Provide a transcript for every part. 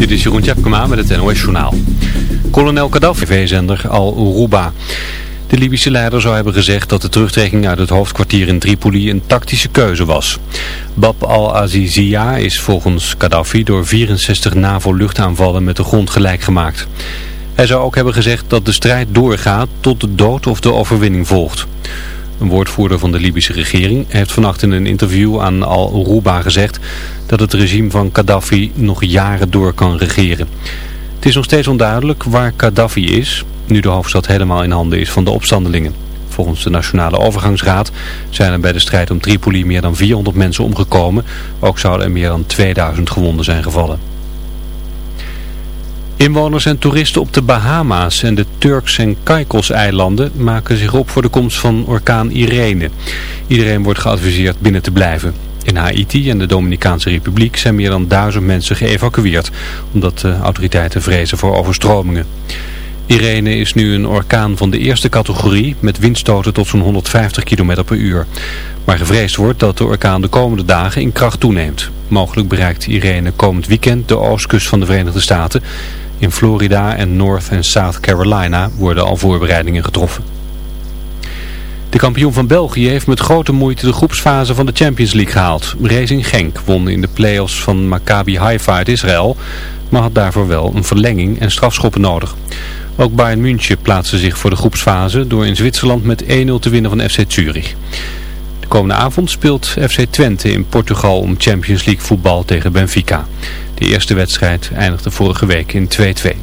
Dit is Jeroen Tjepkema met het NOS Journaal. Kolonel Gaddafi, tv-zender Al-Uruba. De Libische leider zou hebben gezegd dat de terugtrekking uit het hoofdkwartier in Tripoli een tactische keuze was. Bab al-Azizia is volgens Gaddafi door 64 NAVO-luchtaanvallen met de grond gelijk gemaakt. Hij zou ook hebben gezegd dat de strijd doorgaat tot de dood of de overwinning volgt. Een woordvoerder van de Libische regering heeft vannacht in een interview aan Al-Uruba gezegd dat het regime van Gaddafi nog jaren door kan regeren. Het is nog steeds onduidelijk waar Gaddafi is, nu de hoofdstad helemaal in handen is van de opstandelingen. Volgens de Nationale Overgangsraad zijn er bij de strijd om Tripoli meer dan 400 mensen omgekomen. Ook zouden er meer dan 2000 gewonden zijn gevallen. Inwoners en toeristen op de Bahama's en de Turks- en Caicos-eilanden maken zich op voor de komst van orkaan Irene. Iedereen wordt geadviseerd binnen te blijven. In Haiti en de Dominicaanse Republiek zijn meer dan duizend mensen geëvacueerd, omdat de autoriteiten vrezen voor overstromingen. Irene is nu een orkaan van de eerste categorie met windstoten tot zo'n 150 km per uur. Maar gevreesd wordt dat de orkaan de komende dagen in kracht toeneemt. Mogelijk bereikt Irene komend weekend de oostkust van de Verenigde Staten. In Florida en North en South Carolina worden al voorbereidingen getroffen. De kampioen van België heeft met grote moeite de groepsfase van de Champions League gehaald. Racing Genk won in de play-offs van Maccabi Haifa uit Israël, maar had daarvoor wel een verlenging en strafschoppen nodig. Ook Bayern München plaatste zich voor de groepsfase door in Zwitserland met 1-0 te winnen van FC Zurich. De komende avond speelt FC Twente in Portugal om Champions League voetbal tegen Benfica. De eerste wedstrijd eindigde vorige week in 2-2.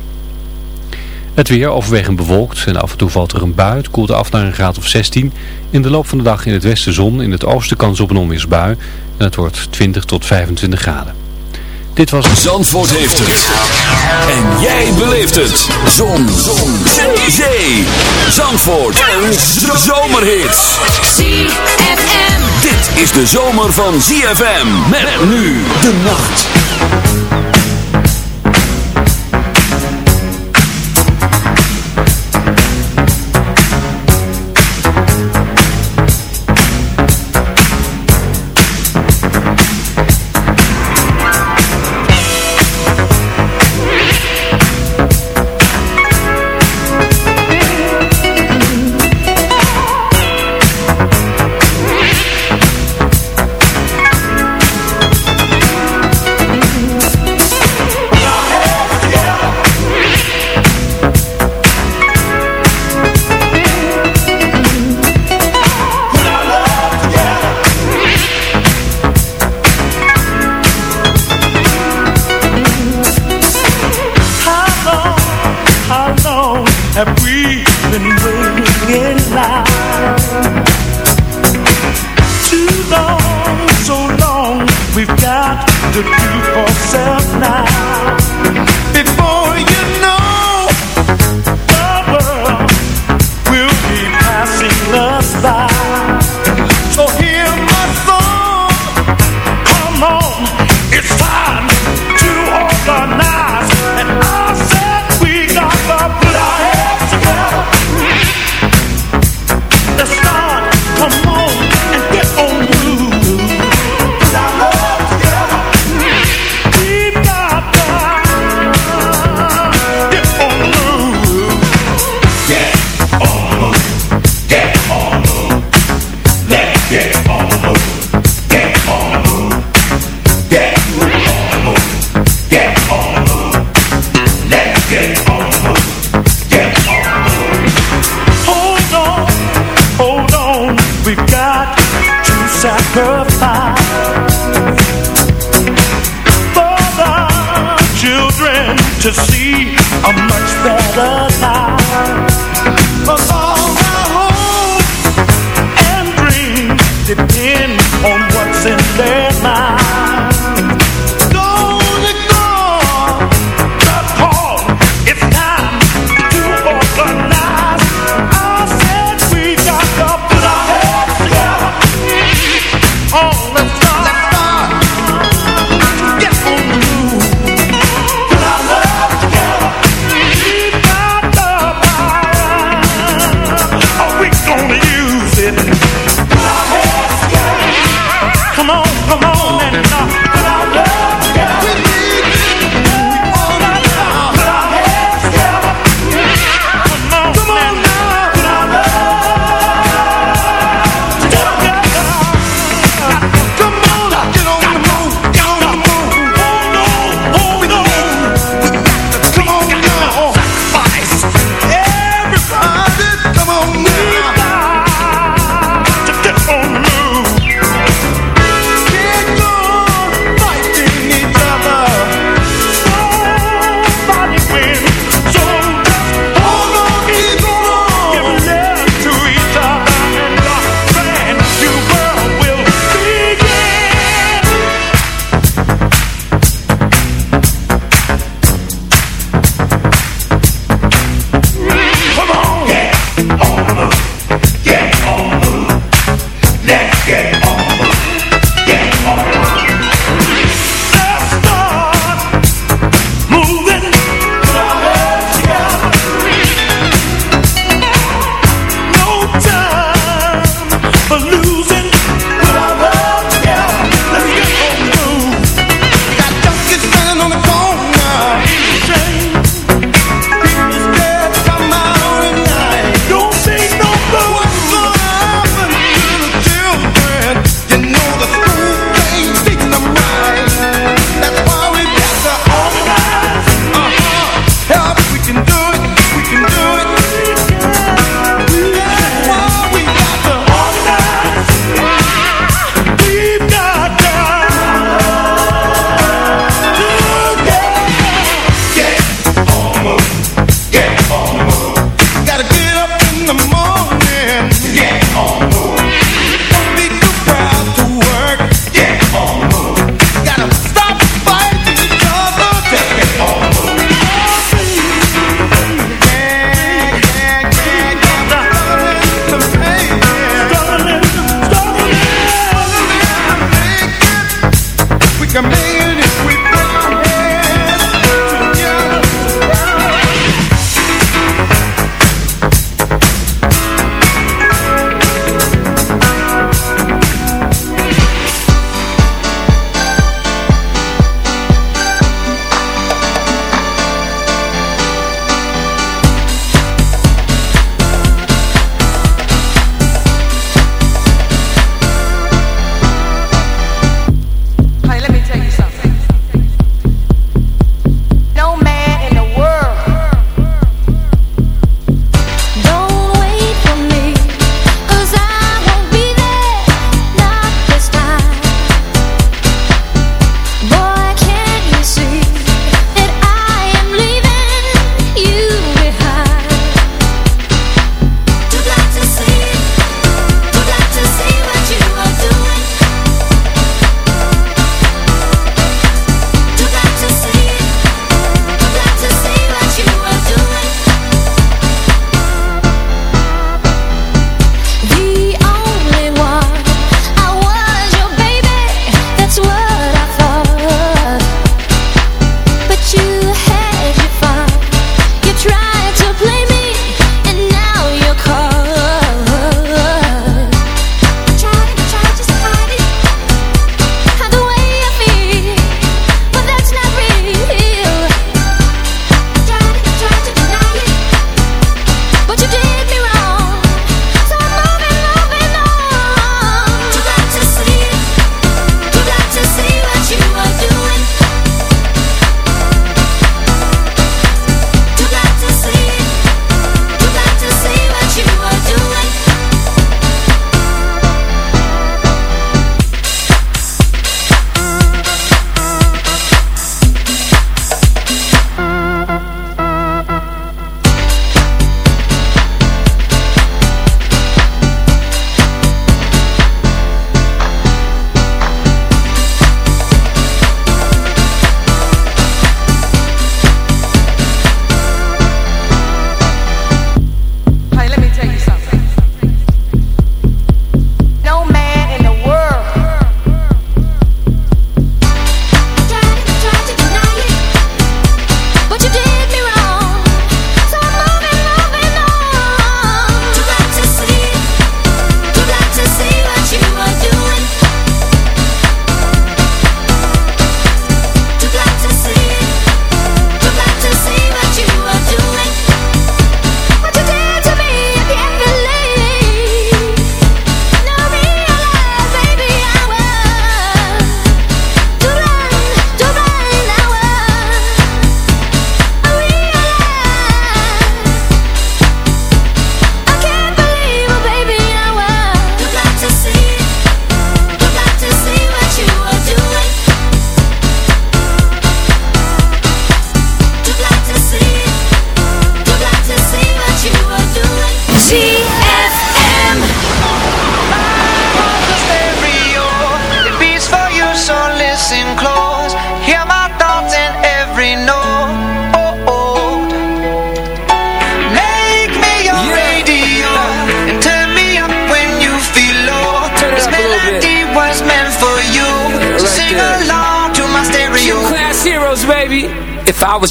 Het weer overwegend bewolkt en af en toe valt er een bui. Het koelt af naar een graad of 16. In de loop van de dag in het westen zon, in het oosten kans op een onweersbui. En het wordt 20 tot 25 graden. Dit was... Zandvoort heeft het. En jij beleeft het. Zon. zon. Zee. Zee. Zandvoort. Een zomerhit. ZFM. Dit is de zomer van ZFM. Met nu de nacht.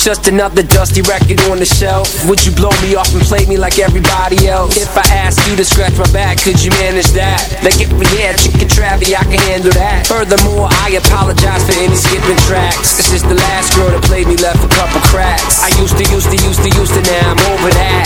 Just another dusty record on the shelf, would you blow me off and play me like everybody else? If I asked you to scratch my back, could you manage that? Like if we had chicken Travie, I can handle that. Furthermore, I apologize for any skipping tracks. This is the last girl that played me left a couple cracks. I used to, used to, used to, used to, now I'm over that.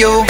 you.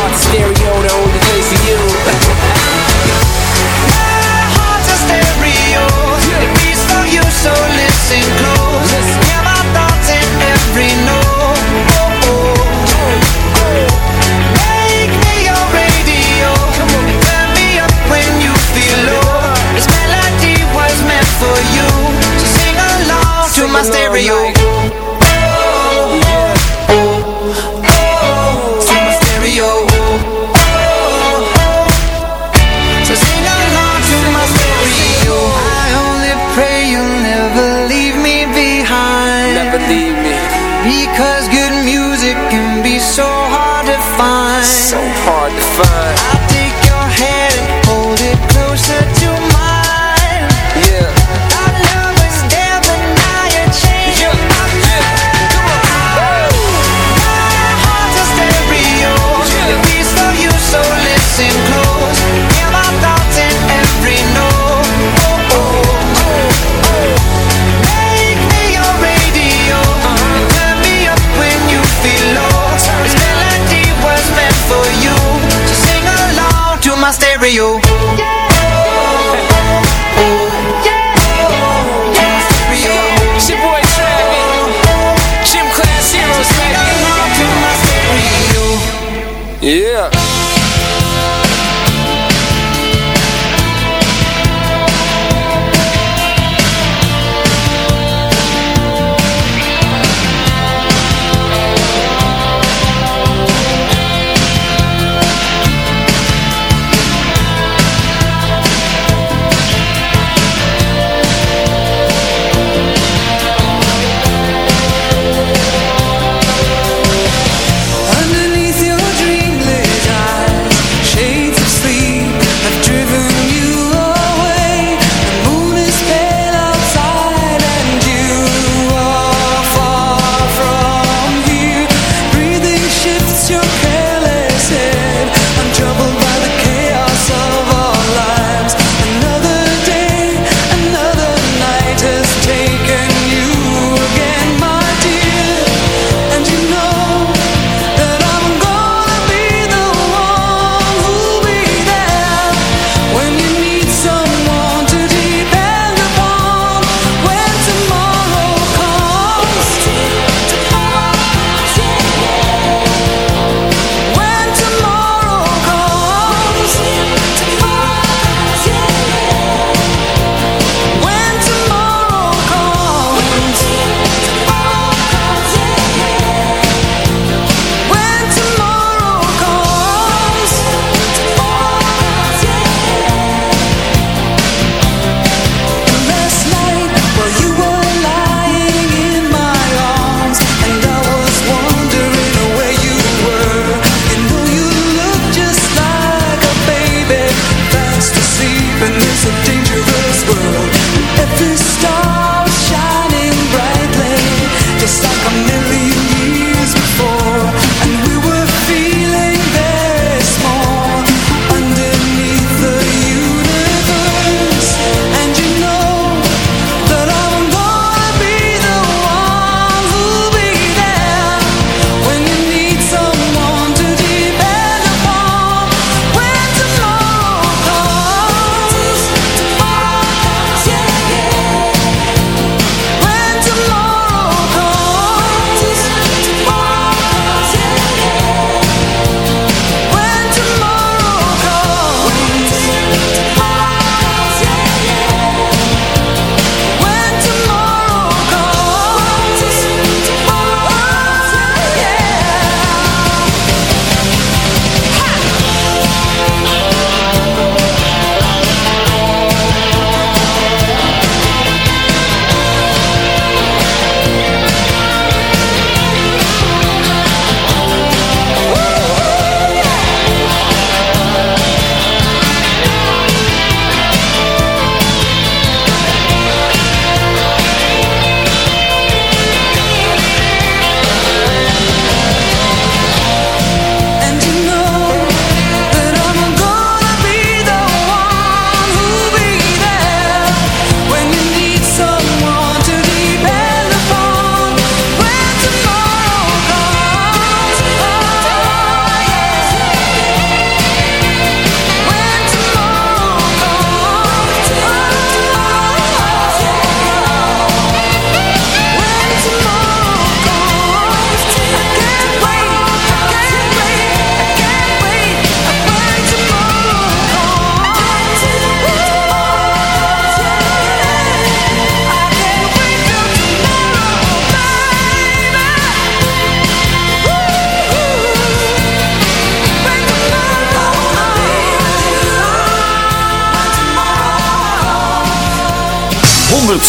heart's a stereo, the only place for you. My heart's a stereo. It beats for you, so listen close. Hear my thoughts in every note. Make me your radio. Turn me up when you feel low. This melody was meant for you. So sing along to my along stereo. like-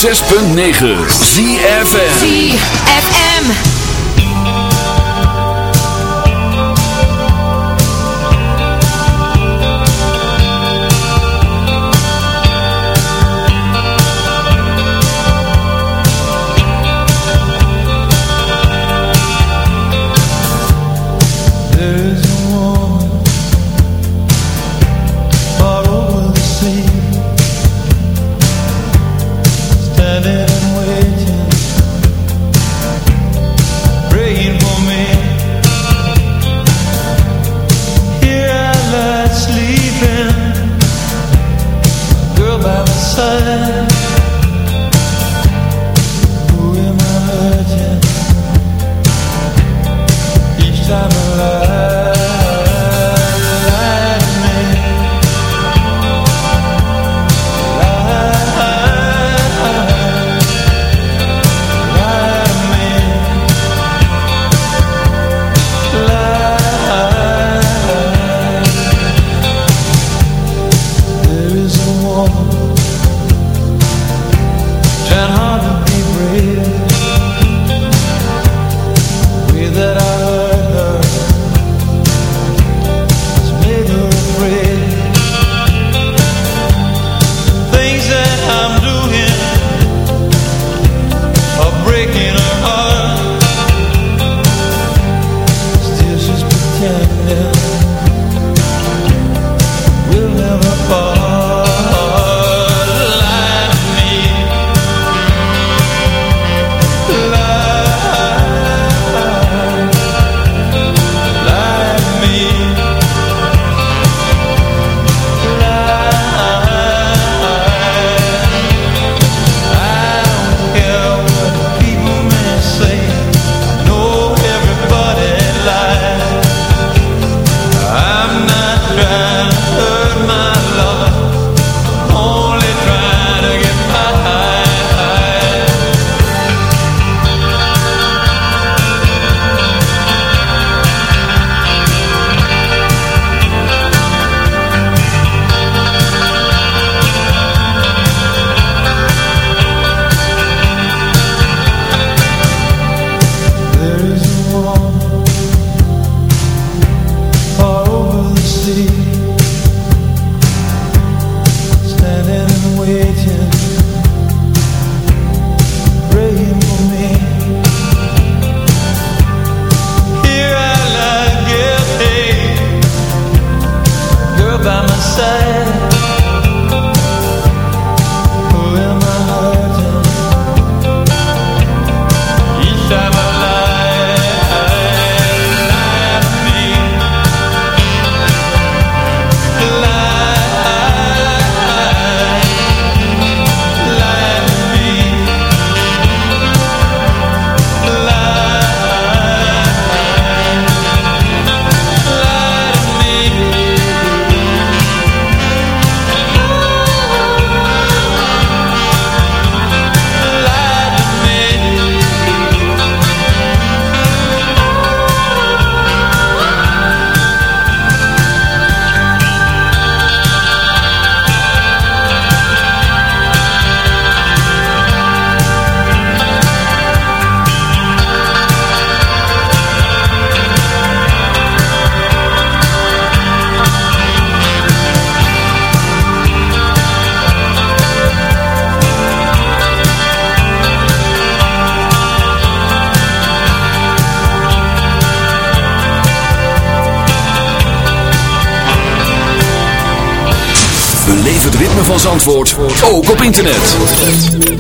106.9 ZFN heaven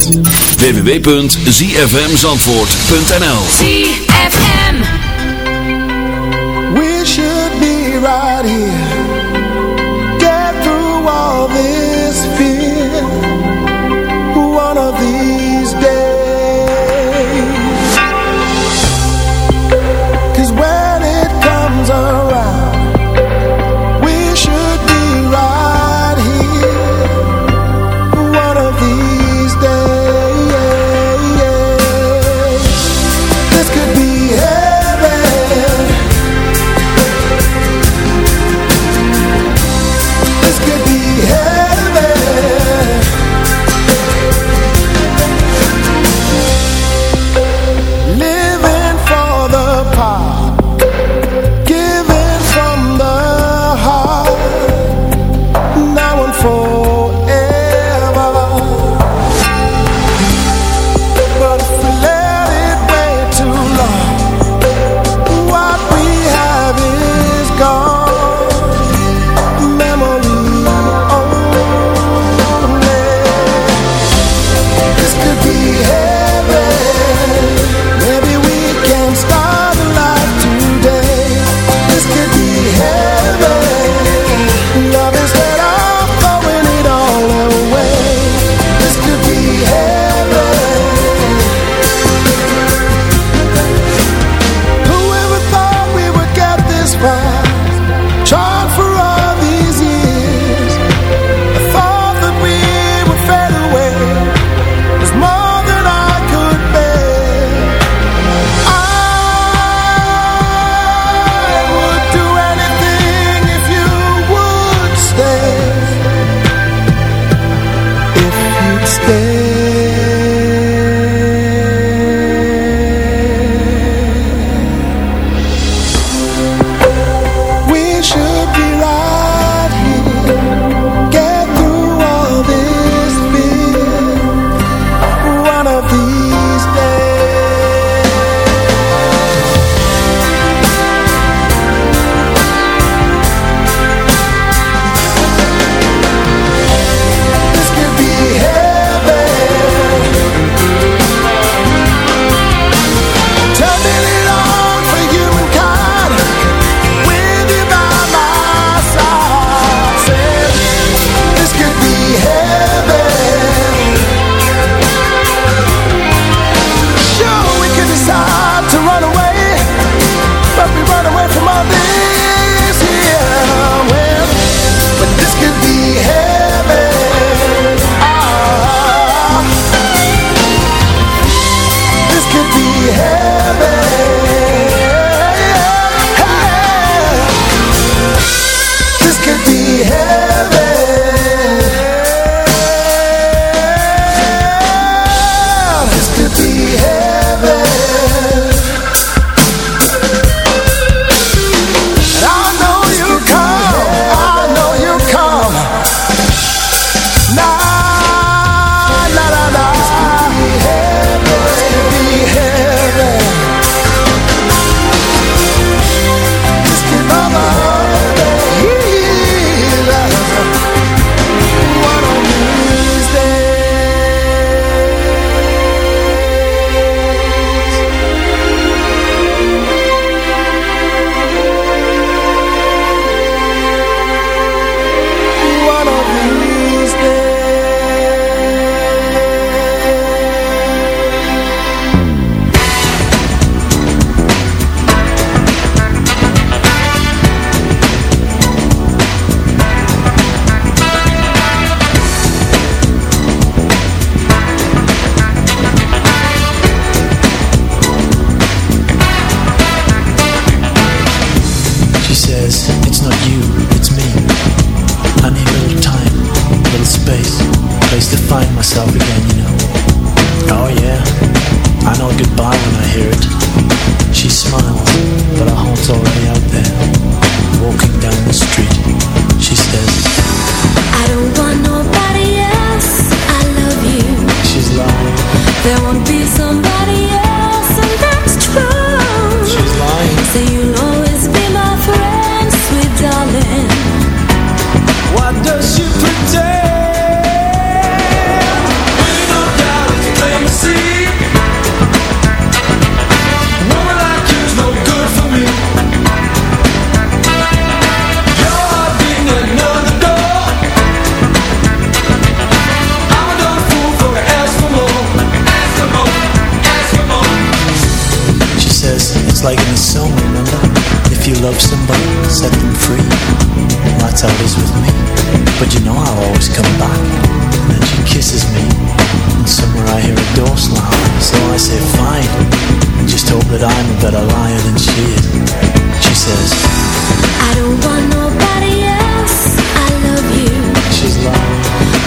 www.zfmzandvoort.nl ZFM. We should be right here. Get through all this.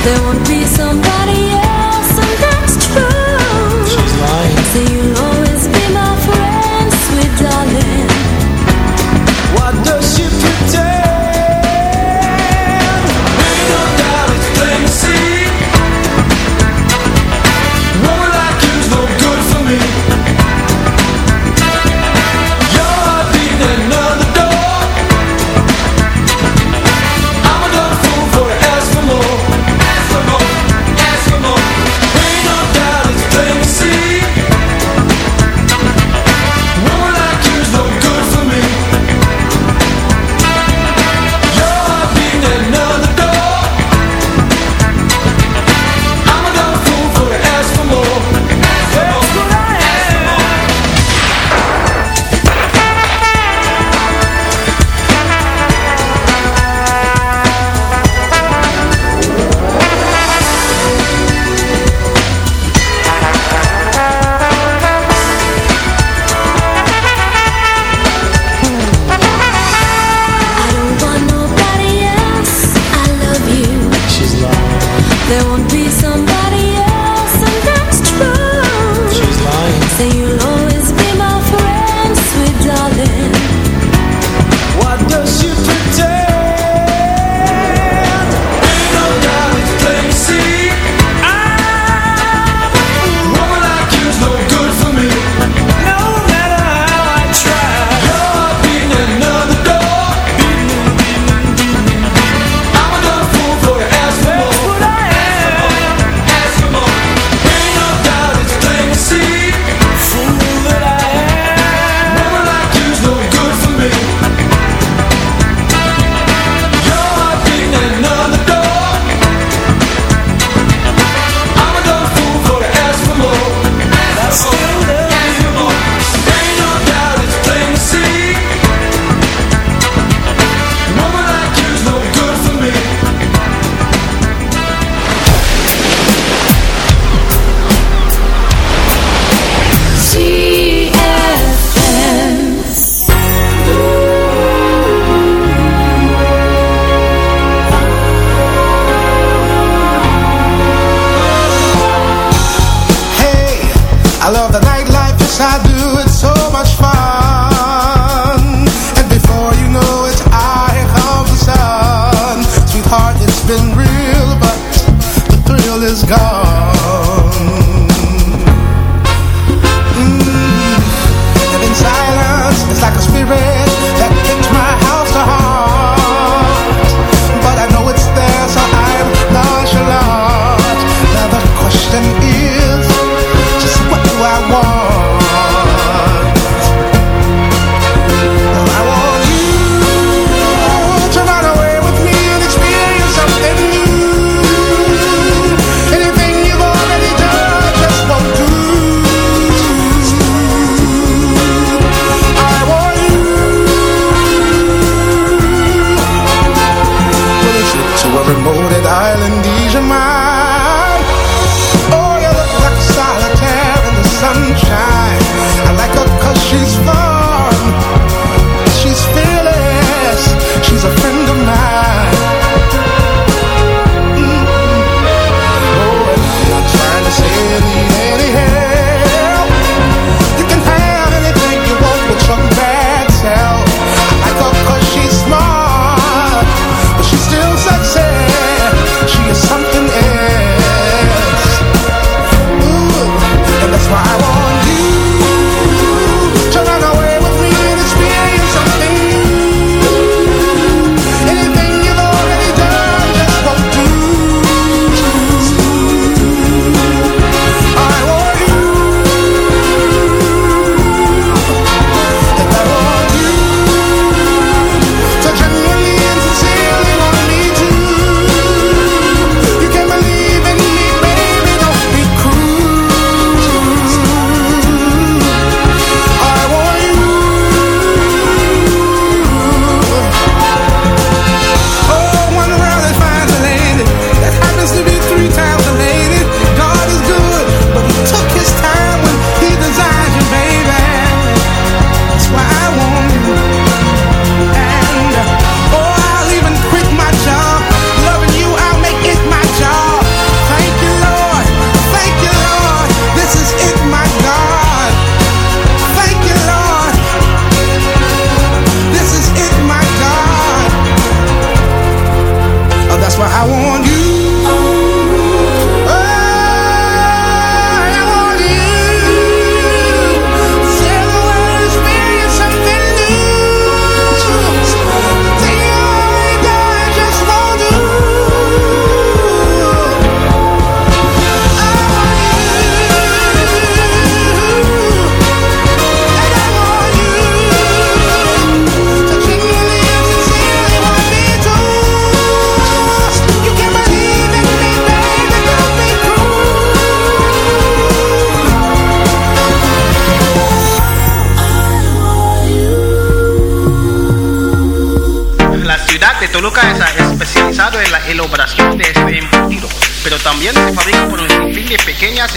There won't be somebody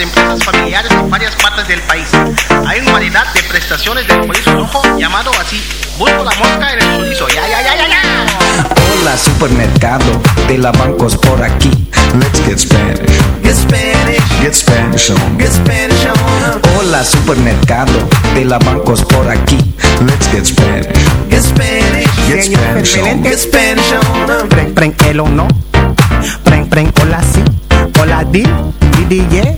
empresas familiares en varias partes del país. Hay una variedad de prestaciones del chorizo rojo llamado así. Busco la mosca en el chorizo. Ya, ya, ya, ya, ya. Hola supermercado de la bancos por aquí. Let's get Spanish. Get Spanish, Get Spanish on. get Spanish on. Hola supermercado de la bancos por aquí. Let's get Spanish. Get Spanish, Get Spanish on. get Spanish on. Preng, preng, el o no. Preng, preng, hola si. Hola di, di, di, yeah.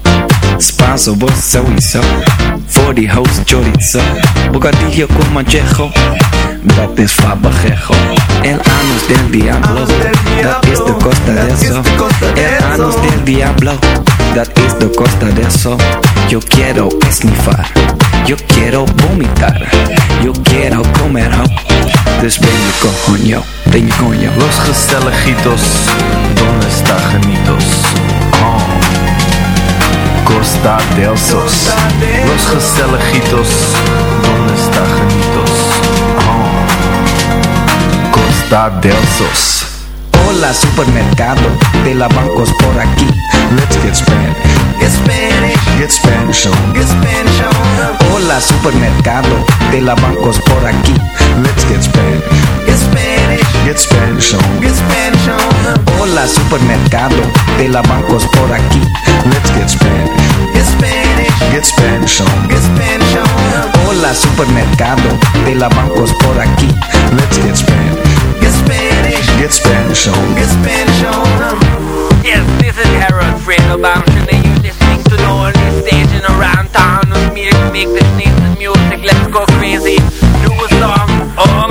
Spanso, vos sowieso. Die host chorizo. Bocadillo con manchejo. Dat is fabajejo. El anus del diablo. Dat is de costa de eso. El anus del diablo. Dat is de costa de eso. Yo quiero esnifar. Yo quiero vomitar. Yo quiero comer ho. Dus ben je coño. Ben je coño. Los Gestelejitos, ¿dónde está Janitos? Oh. Costa del Sos. Los Gestelejitos, ¿dónde está Janitos? Oh. Costa del Sos. Hola supermercado de la bancos por aquí. Let's get Spanish. Get Spanish, Get Spanish on. get Spanish on. Hola supermercado de la bancos por aquí. Let's get Spanish. Get Spanish, Get Spanish on. get Spanish on. Hola supermercado de la bancos por aquí. Let's get Spanish. Get Spanish, Get Spanish on. get Spanish on. Hola supermercado de la bancos por aquí. Let's get Spanish. Get Spanish, Get Spanish on. get Spanish on. Yes, this is Harold Fredelbaum, and you're listening to the only station around town with me to make this nice music. Let's go crazy. Do a song. Oh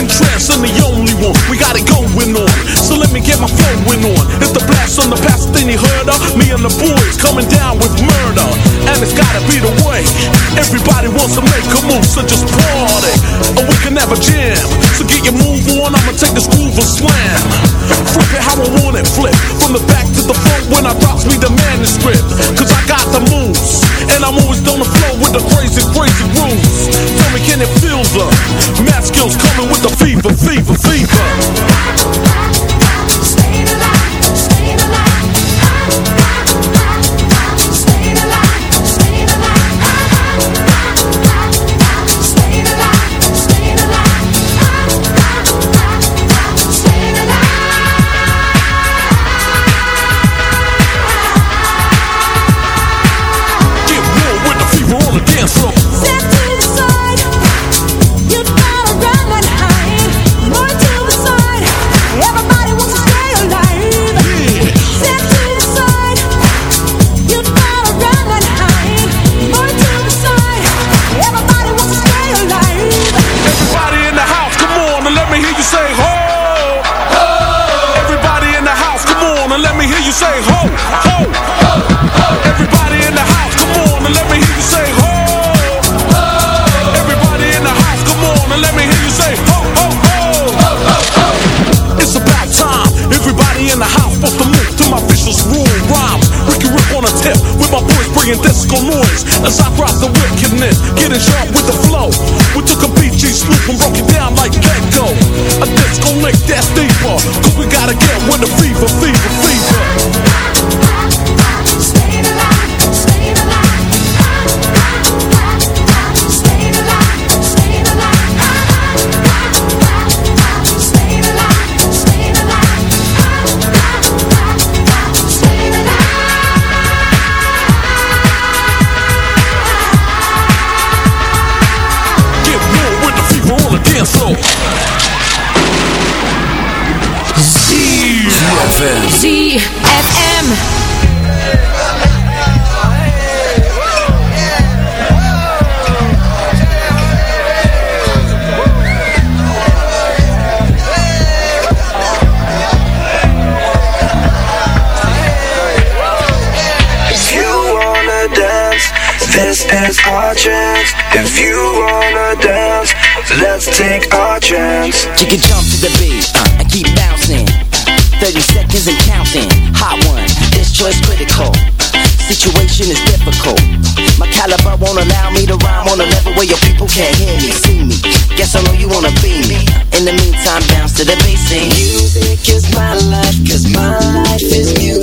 Interest I'm the only one. We got it going on. So let me get my flowing on. It's the blast on the past, then you heard of me and the boys coming down with murder. And it's gotta be the way. Everybody wants to make a move, so just party. Or we can never jam. So get your move on, I'ma take this groove and slam. Flip it how I want it, flip. From the back to the front when I drops me the manuscript. Cause I got the moves. And I'm always on the flow with the crazy, crazy Caesar. Math skills coming with the fever, fever, fever. Get a where your people can't hear me, see me. Guess I know you wanna be me. In the meantime, bounce to the bass and music is my life, 'cause my life is music.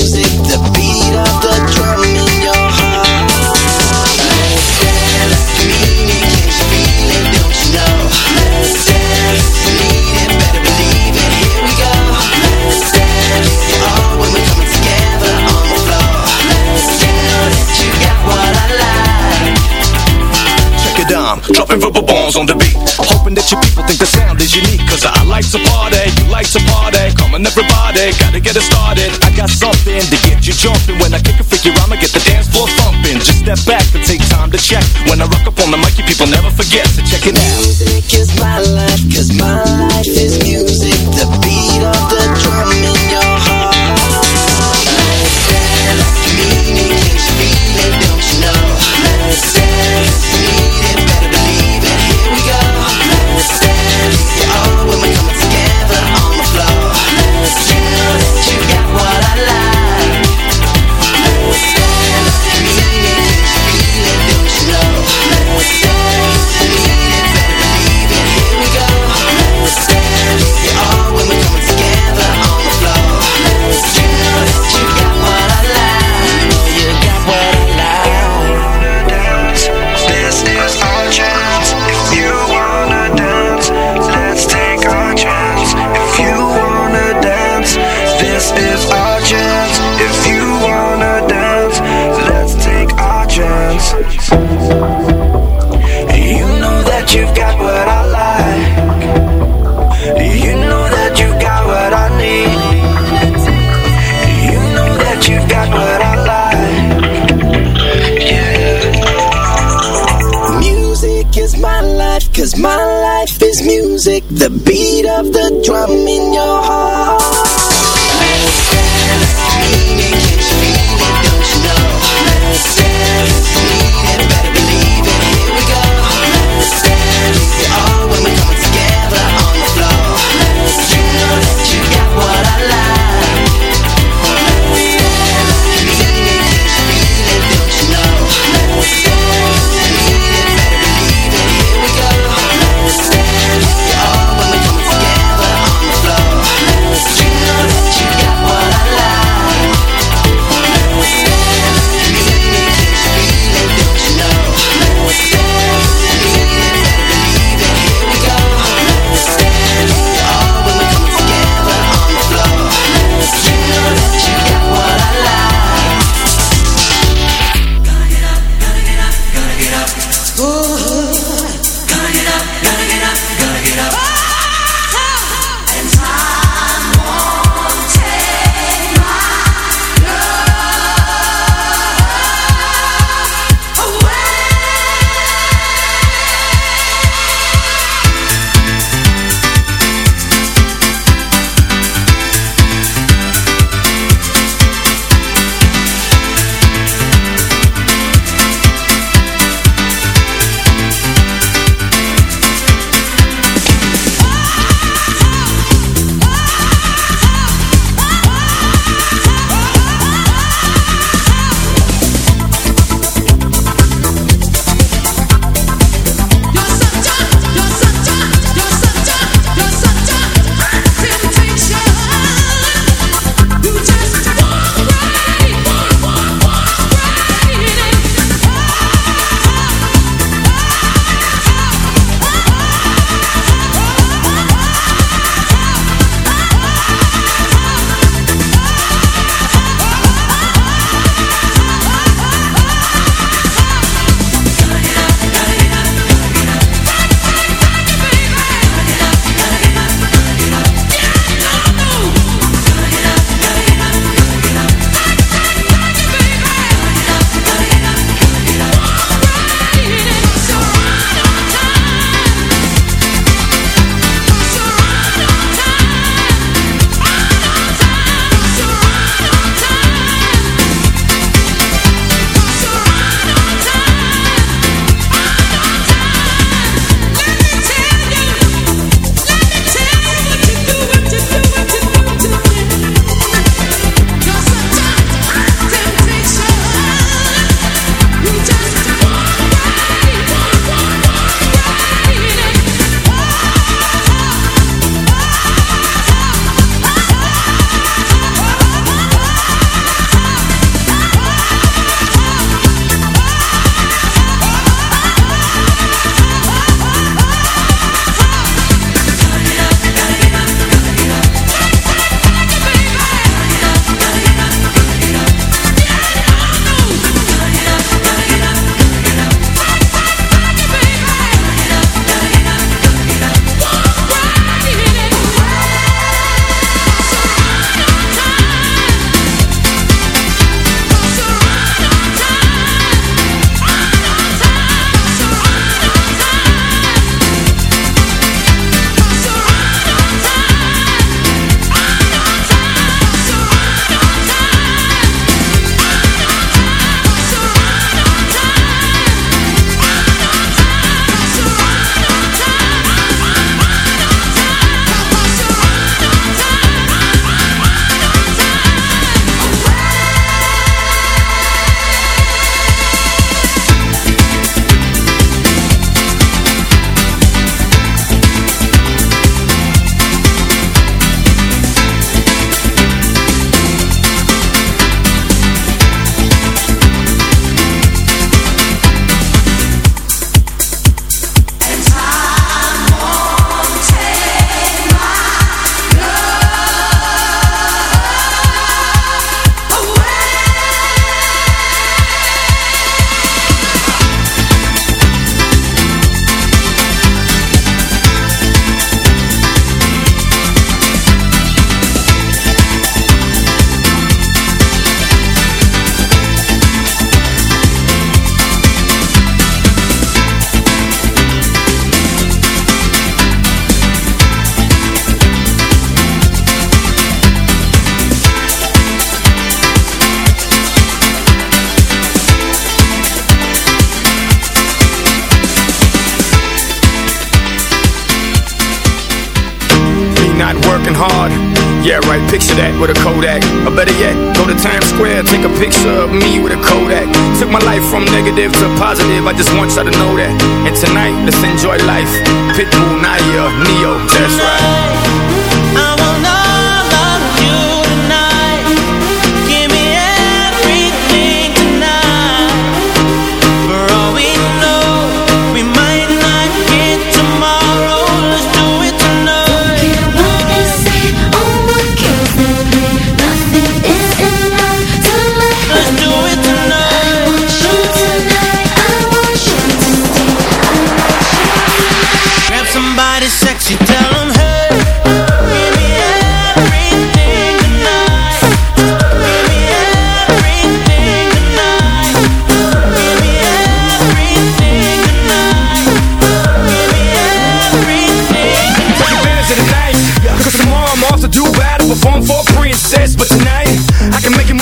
on everybody, gotta get it started. I got something to get you jumping. When I kick a figure, I'ma get the dance floor thumping. Just step back and take time to check. When I rock up on the mic, you people never forget to so check it out. Music is my life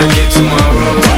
Not get tomorrow.